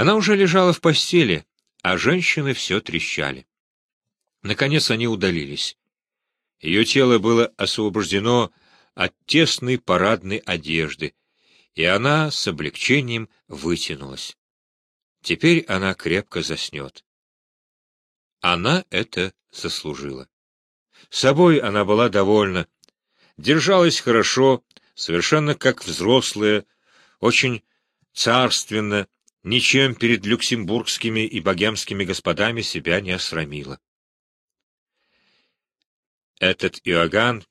Она уже лежала в постели, а женщины все трещали. Наконец они удалились. Ее тело было освобождено от тесной парадной одежды, и она с облегчением вытянулась. Теперь она крепко заснет. Она это заслужила. Собой она была довольна, держалась хорошо, совершенно как взрослая, очень царственно, ничем перед люксембургскими и богемскими господами себя не осрамила. Этот Иоганн,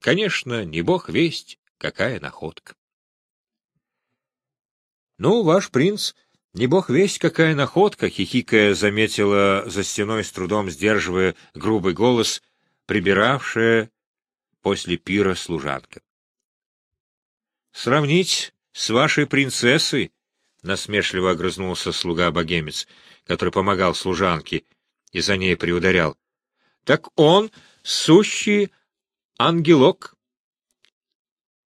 конечно, не бог весть, какая находка. Ну, ваш принц, не бог весть, какая находка, хихикая заметила за стеной с трудом сдерживая грубый голос, прибиравшая после пира служанка. Сравнить с вашей принцессой, насмешливо огрызнулся слуга-богемец, который помогал служанке и за ней приударял. Так он сущий ангелок.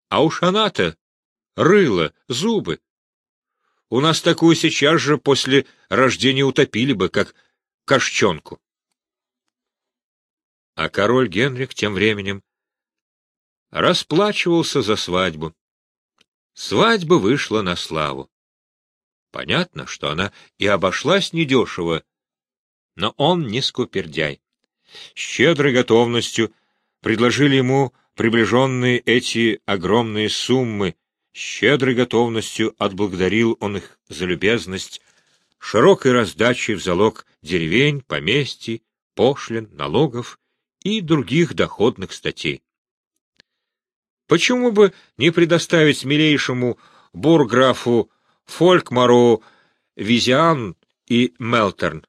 А уж она-то рыло, зубы. У нас такую сейчас же после рождения утопили бы, как кошчонку. А король Генрих тем временем расплачивался за свадьбу. Свадьба вышла на славу. Понятно, что она и обошлась недешево, но он не скупердяй. Щедрой готовностью предложили ему приближенные эти огромные суммы, щедрой готовностью отблагодарил он их за любезность, широкой раздачей в залог деревень, поместий, пошлин, налогов и других доходных статей. Почему бы не предоставить милейшему бурграфу Фолькмару Визиан и Мелтерн?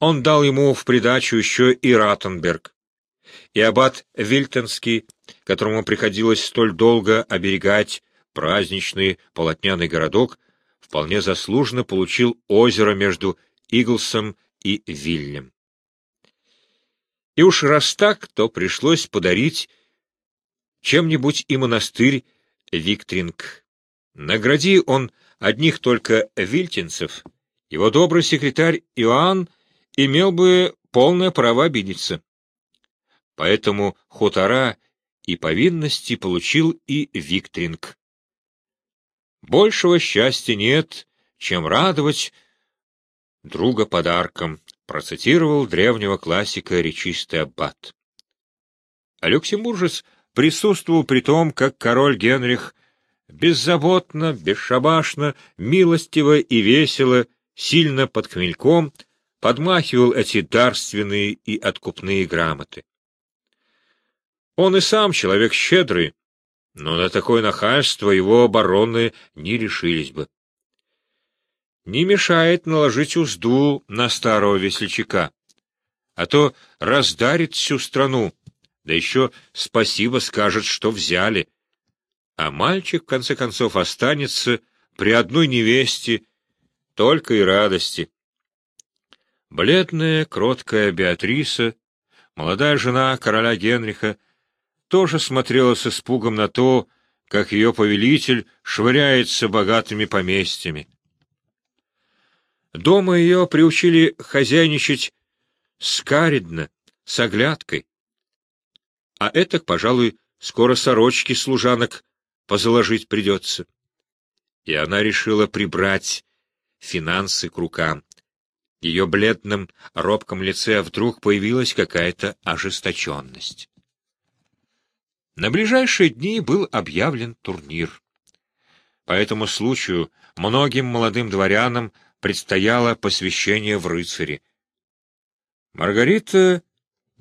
Он дал ему в придачу еще и Ратенберг, и аббат Вильтенский, которому приходилось столь долго оберегать праздничный полотняный городок, вполне заслуженно получил озеро между Иглсом и Вильнем. И уж раз так, то пришлось подарить чем-нибудь и монастырь Виктринг. Награди он одних только вильтинцев, его добрый секретарь Иоанн имел бы полное право обидеться. Поэтому хутора и повинности получил и Виктринг. Большего счастья нет, чем радовать друга подарком, процитировал древнего классика речистый аббат. А люксембуржец присутствовал при том, как король Генрих беззаботно, бесшабашно, милостиво и весело, сильно под хмельком, подмахивал эти дарственные и откупные грамоты. Он и сам человек щедрый, но на такое нахальство его обороны не решились бы не мешает наложить узду на старого весельчака, а то раздарит всю страну, да еще спасибо скажет, что взяли. А мальчик, в конце концов, останется при одной невесте, только и радости. Бледная, кроткая Беатриса, молодая жена короля Генриха, тоже смотрела с испугом на то, как ее повелитель швыряется богатыми поместьями. Дома ее приучили хозяйничать скаридно, с оглядкой. А это, пожалуй, скоро сорочки служанок позаложить придется. И она решила прибрать финансы к рукам. Ее бледном, робком лице вдруг появилась какая-то ожесточенность. На ближайшие дни был объявлен турнир. По этому случаю многим молодым дворянам предстояло посвящение в рыцари. Маргарита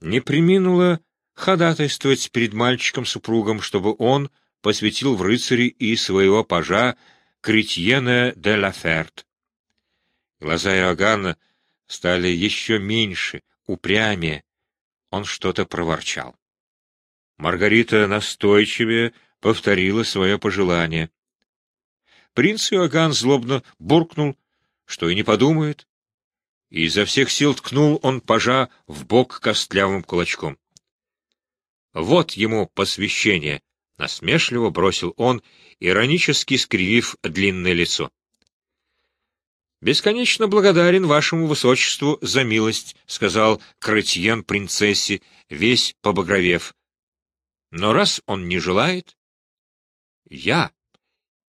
не приминула ходатайствовать перед мальчиком-супругом, чтобы он посвятил в рыцари и своего пажа Кретьена де Лаферт. Глаза Иоганна стали еще меньше, упрямее. Он что-то проворчал. Маргарита настойчивее повторила свое пожелание. Принц Иоганн злобно буркнул что и не подумает. И изо всех сил ткнул он пажа в бок костлявым кулачком. Вот ему посвящение — насмешливо бросил он, иронически скривив длинное лицо. «Бесконечно благодарен вашему высочеству за милость», — сказал Кретьен принцессе, весь побагровев. «Но раз он не желает...» «Я,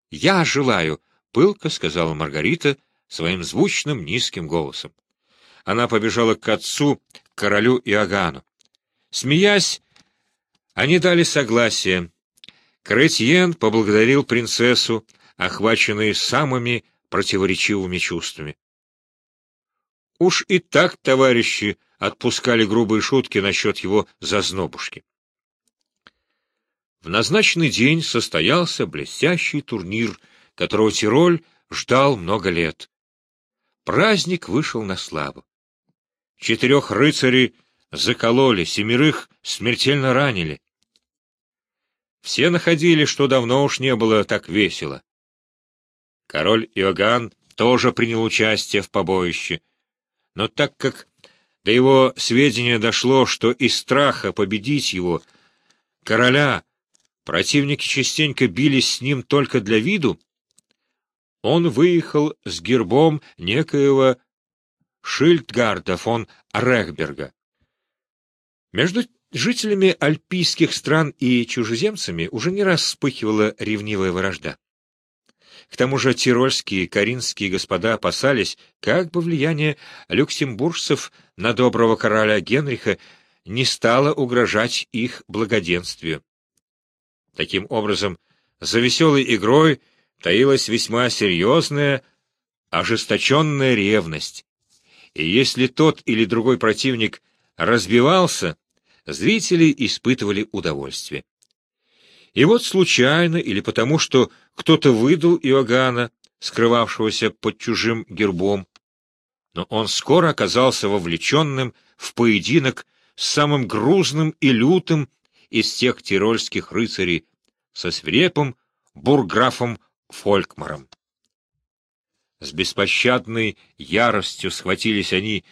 я желаю», — пылко сказала Маргарита своим звучным низким голосом. Она побежала к отцу, к королю Иоганну. Смеясь, они дали согласие. Кретьен поблагодарил принцессу, охваченный самыми противоречивыми чувствами. Уж и так товарищи отпускали грубые шутки насчет его зазнобушки. В назначенный день состоялся блестящий турнир, которого Тироль ждал много лет. Праздник вышел на славу. Четырех рыцарей закололи, семерых смертельно ранили. Все находили, что давно уж не было так весело. Король Иоганн тоже принял участие в побоище, но так как до его сведения дошло, что из страха победить его, короля, противники частенько бились с ним только для виду, он выехал с гербом некоего Шильдгарда фон Рехберга. Между жителями альпийских стран и чужеземцами уже не раз вспыхивала ревнивая вражда. К тому же тирольские и каринские господа опасались, как бы влияние люксембуржцев на доброго короля Генриха не стало угрожать их благоденствию. Таким образом, за веселой игрой таилась весьма серьезная, ожесточенная ревность. И если тот или другой противник разбивался, зрители испытывали удовольствие. И вот случайно, или потому что кто-то выдал Иоганна, скрывавшегося под чужим гербом, но он скоро оказался вовлеченным в поединок с самым грузным и лютым из тех тирольских рыцарей, со свирепым бурграфом Фолькмаром. С беспощадной яростью схватились они,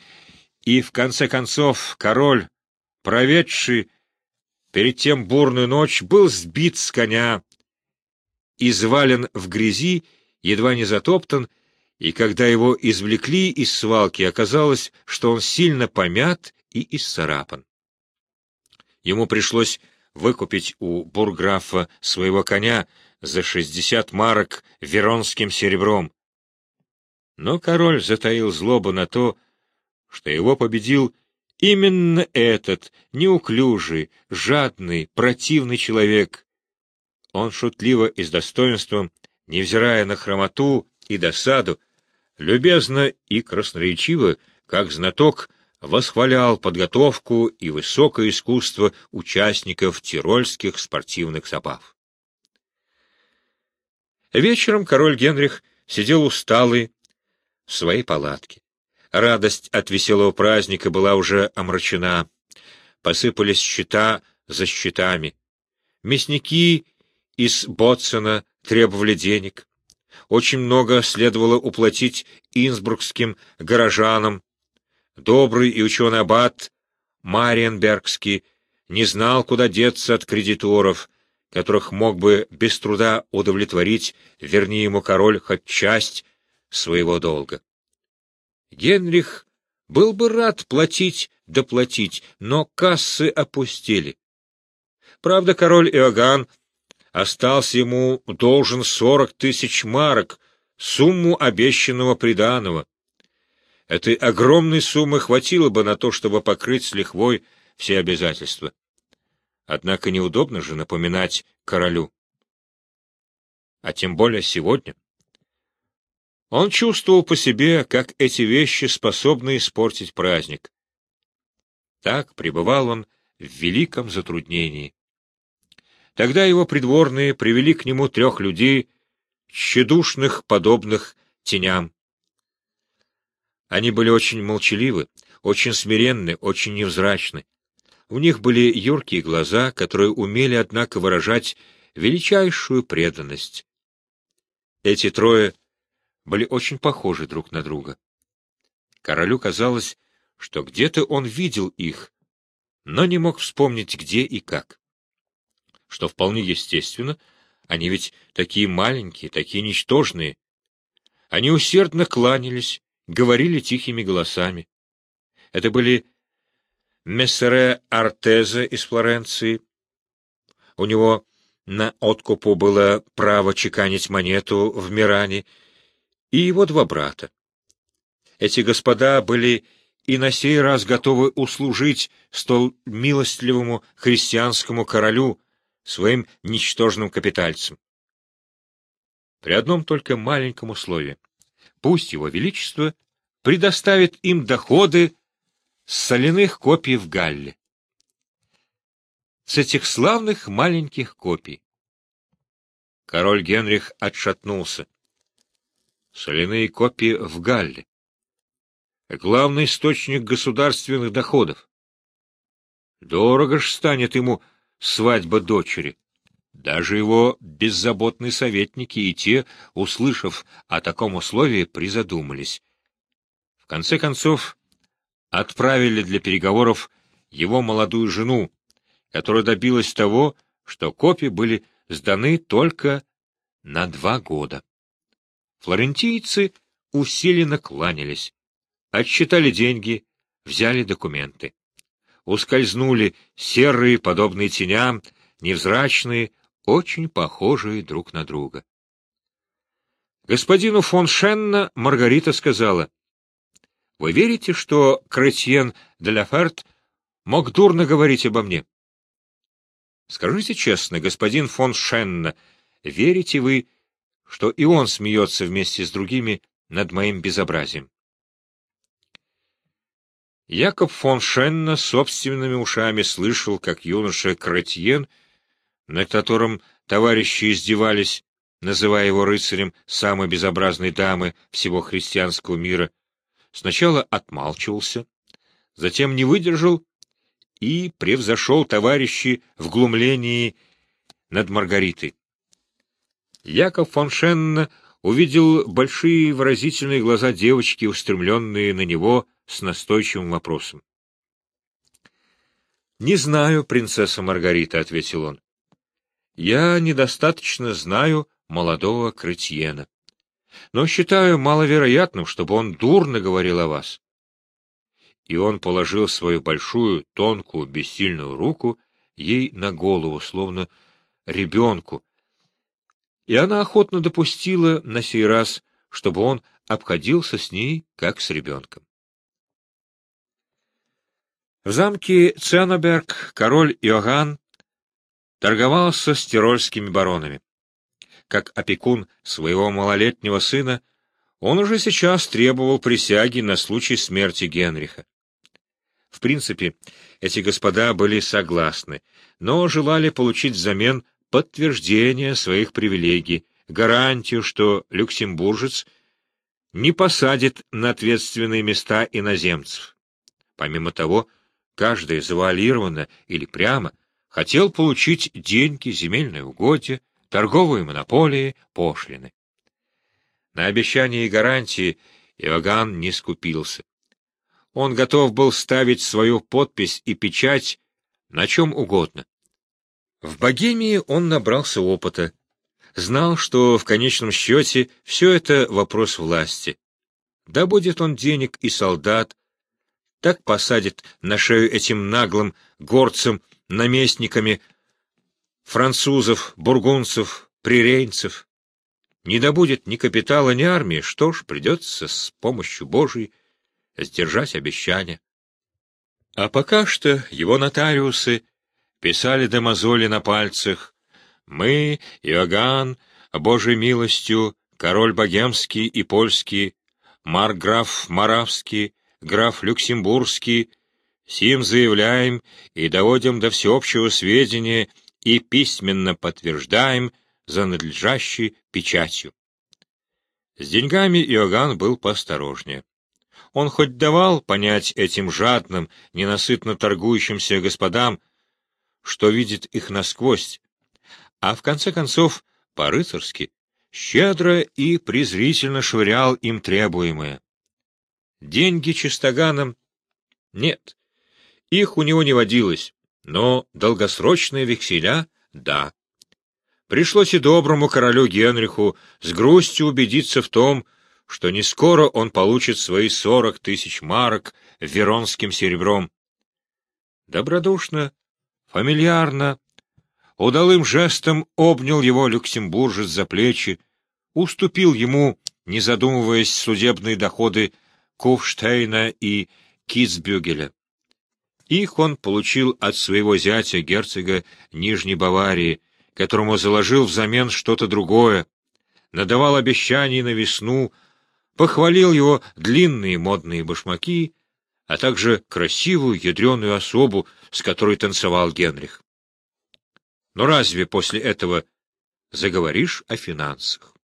и, в конце концов, король, проведший перед тем бурную ночь, был сбит с коня, извален в грязи, едва не затоптан, и когда его извлекли из свалки, оказалось, что он сильно помят и исцарапан. Ему пришлось выкупить у бурграфа своего коня за шестьдесят марок веронским серебром, но король затаил злобу на то, что его победил именно этот неуклюжий, жадный, противный человек. Он шутливо и с достоинством, невзирая на хромоту и досаду, любезно и красноречиво, как знаток, восхвалял подготовку и высокое искусство участников тирольских спортивных забав. Вечером король Генрих сидел усталый, в своей палатке. Радость от веселого праздника была уже омрачена. Посыпались счета за счетами. Мясники из Ботсона требовали денег. Очень много следовало уплатить инсбрукским горожанам. Добрый и ученый аббат Мариенбергский не знал, куда деться от кредиторов, которых мог бы без труда удовлетворить, верни ему король хоть часть своего долга. Генрих был бы рад платить доплатить, но кассы опустили. Правда, король Иоганн остался ему должен сорок тысяч марок, сумму обещанного приданого. Этой огромной суммы хватило бы на то, чтобы покрыть с лихвой все обязательства. Однако неудобно же напоминать королю. А тем более сегодня. Он чувствовал по себе, как эти вещи способны испортить праздник. Так пребывал он в великом затруднении. Тогда его придворные привели к нему трех людей, тщедушных, подобных теням. Они были очень молчаливы, очень смиренны, очень невзрачны. У них были юркие глаза, которые умели, однако, выражать величайшую преданность. Эти трое были очень похожи друг на друга. Королю казалось, что где-то он видел их, но не мог вспомнить, где и как. что вполне естественно, они ведь такие маленькие, такие ничтожные. Они усердно кланялись, говорили тихими голосами. Это были мессере Артеза из Флоренции. У него на откупу было право чеканить монету в Миране, и его два брата. Эти господа были и на сей раз готовы услужить столь милостливому христианскому королю своим ничтожным капитальцам. При одном только маленьком условии. Пусть его величество предоставит им доходы с соляных копий в Галле. С этих славных маленьких копий. Король Генрих отшатнулся. Соляные копии в Галле главный источник государственных доходов. Дорого ж станет ему свадьба дочери. Даже его беззаботные советники и те, услышав о таком условии, призадумались. В конце концов, отправили для переговоров его молодую жену, которая добилась того, что копии были сданы только на два года. Флорентийцы усиленно кланялись. Отсчитали деньги, взяли документы. Ускользнули серые, подобные теням, невзрачные, очень похожие друг на друга. Господину фон Шенна Маргарита сказала, «Вы верите, что Кретьен де Лаферт мог дурно говорить обо мне?» «Скажите честно, господин фон Шенна, верите вы, что и он смеется вместе с другими над моим безобразием?» Якоб фон Шенна собственными ушами слышал, как юноша Кретьен, над которым товарищи издевались, называя его рыцарем самой безобразной дамы всего христианского мира, сначала отмалчивался, затем не выдержал и превзошел товарищи в глумлении над Маргаритой. Яков фон Шенна увидел большие выразительные глаза девочки, устремленные на него с настойчивым вопросом. «Не знаю, принцесса Маргарита», — ответил он. «Я недостаточно знаю молодого Кретьена, но считаю маловероятным, чтобы он дурно говорил о вас». И он положил свою большую, тонкую, бессильную руку ей на голову, словно ребенку, и она охотно допустила на сей раз, чтобы он обходился с ней, как с ребенком. В замке Ценоберг король Иоганн торговался с тирольскими баронами. Как опекун своего малолетнего сына, он уже сейчас требовал присяги на случай смерти Генриха. В принципе, эти господа были согласны, но желали получить взамен подтверждение своих привилегий, гарантию, что люксембуржец не посадит на ответственные места иноземцев. Помимо того, каждый завуалированно или прямо хотел получить деньги, земельные угодья, торговые монополии, пошлины. На обещания и гарантии Иоганн не скупился. Он готов был ставить свою подпись и печать на чем угодно. В Богемии он набрался опыта, знал, что в конечном счете все это вопрос власти. Да будет он денег и солдат, так посадит на шею этим наглым горцам, наместниками французов, бургунцев, прирейнцев. Не добудет ни капитала, ни армии, что ж, придется с помощью Божией сдержать обещания. А пока что его нотариусы писали до мозоли на пальцах «Мы, Иоганн, Божьей милостью, король богемский и польский, марграф Моравский, граф Люксембургский, сим заявляем и доводим до всеобщего сведения и письменно подтверждаем за надлежащей печатью. С деньгами Иоганн был поосторожнее. Он хоть давал понять этим жадным, ненасытно торгующимся господам, что видит их насквозь, а в конце концов, по-рыцарски, щедро и презрительно швырял им требуемое. Деньги чистоганом? Нет, их у него не водилось, но долгосрочные векселя Да. Пришлось и доброму королю Генриху с грустью убедиться в том, что не скоро он получит свои сорок тысяч марок веронским серебром. Добродушно, фамильярно, удалым жестом обнял его люксембуржец за плечи, уступил ему, не задумываясь, судебные доходы Куфштейна и Китсбюгеля. Их он получил от своего зятя, герцога Нижней Баварии, которому заложил взамен что-то другое, надавал обещаний на весну, похвалил его длинные модные башмаки, а также красивую ядреную особу, с которой танцевал Генрих. Но разве после этого заговоришь о финансах?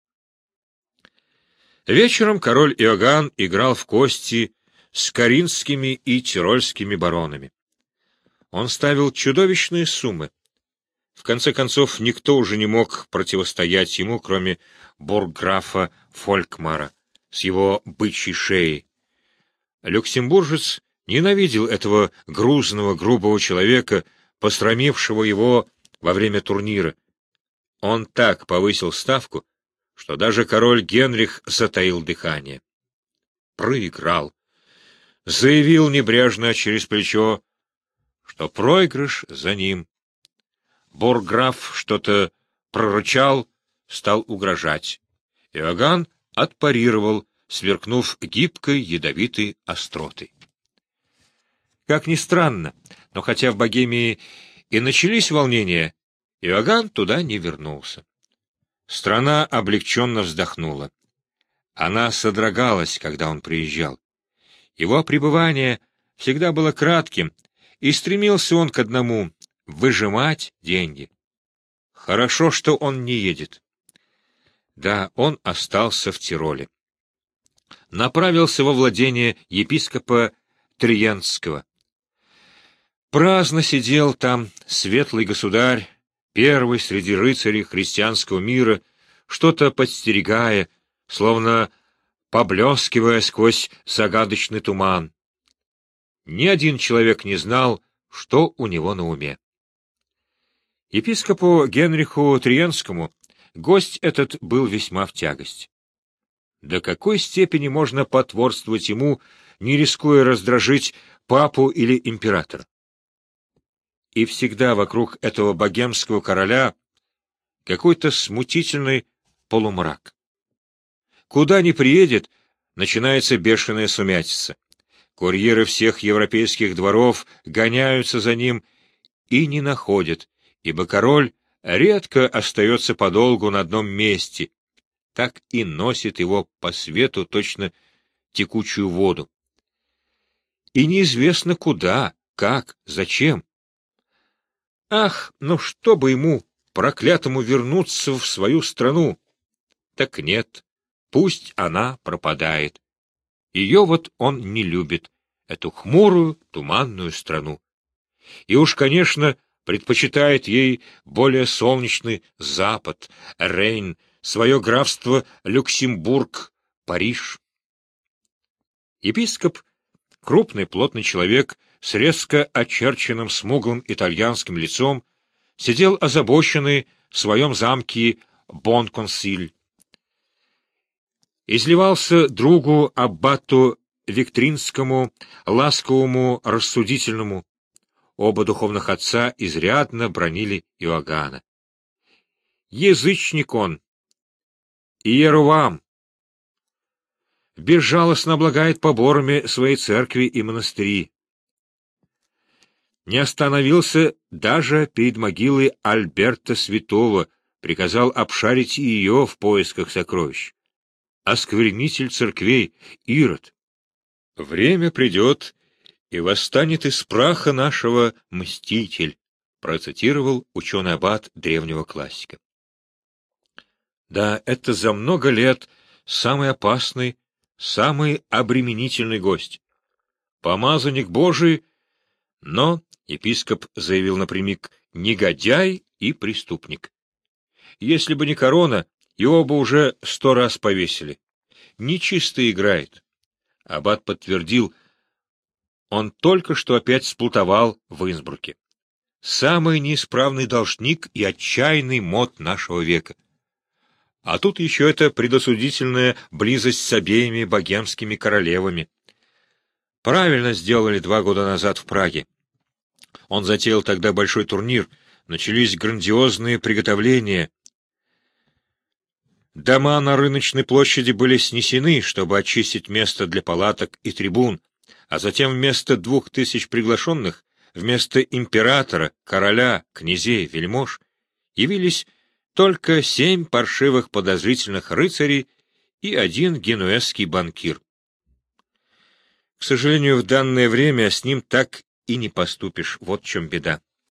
Вечером король Иоганн играл в кости с каринскими и тирольскими баронами. Он ставил чудовищные суммы. В конце концов, никто уже не мог противостоять ему, кроме бургграфа Фолькмара с его бычьей шеей. Люксембуржец ненавидел этого грузного, грубого человека, посрамившего его во время турнира. Он так повысил ставку, что даже король Генрих затаил дыхание. Проиграл. Заявил небрежно через плечо, что проигрыш за ним. Бурграф что-то прорычал, стал угрожать. Иоганн отпарировал, сверкнув гибкой ядовитой остротой. Как ни странно, но хотя в Богемии и начались волнения, Иоганн туда не вернулся. Страна облегченно вздохнула. Она содрогалась, когда он приезжал. Его пребывание всегда было кратким, и стремился он к одному — выжимать деньги. Хорошо, что он не едет. Да, он остался в Тироле. Направился во владение епископа Триенского. Праздно сидел там светлый государь, первый среди рыцарей христианского мира, что-то подстерегая, словно поблескивая сквозь загадочный туман. Ни один человек не знал, что у него на уме. Епископу Генриху Триенскому гость этот был весьма в тягость. До какой степени можно потворствовать ему, не рискуя раздражить папу или императора? и всегда вокруг этого богемского короля какой-то смутительный полумрак. Куда ни приедет, начинается бешеная сумятица. Курьеры всех европейских дворов гоняются за ним и не находят, ибо король редко остается подолгу на одном месте, так и носит его по свету точно текучую воду. И неизвестно куда, как, зачем. Ах, ну что бы ему, проклятому, вернуться в свою страну? Так нет, пусть она пропадает. Ее вот он не любит, эту хмурую, туманную страну. И уж, конечно, предпочитает ей более солнечный Запад, Рейн, свое графство Люксембург, Париж. Епископ, крупный плотный человек, с резко очерченным смуглым итальянским лицом, сидел озабоченный в своем замке Бонконсиль. Изливался другу Аббату Виктринскому, ласковому, рассудительному. Оба духовных отца изрядно бронили Иоганна. Язычник он, Иерувам, безжалостно облагает поборами своей церкви и монастыри не остановился даже перед могилой Альберта Святого, приказал обшарить ее в поисках сокровищ. Осквернитель церквей Ирод. Время придет, и восстанет из праха нашего мститель, процитировал ученый аббат древнего классика. Да, это за много лет самый опасный, самый обременительный гость. Помазанник Божий, но Епископ заявил напрямик «негодяй и преступник». Если бы не корона, его бы уже сто раз повесили. Нечисто играет. Аббат подтвердил, он только что опять сплутовал в Инсбруке. самый неисправный должник и отчаянный мод нашего века. А тут еще эта предосудительная близость с обеими богемскими королевами. Правильно сделали два года назад в Праге. Он затеял тогда большой турнир, начались грандиозные приготовления. Дома на рыночной площади были снесены, чтобы очистить место для палаток и трибун, а затем вместо двух тысяч приглашенных, вместо императора, короля, князей, вельмож, явились только семь паршивых подозрительных рыцарей и один генуэзский банкир. К сожалению, в данное время с ним так и не поступишь, вот в чем беда.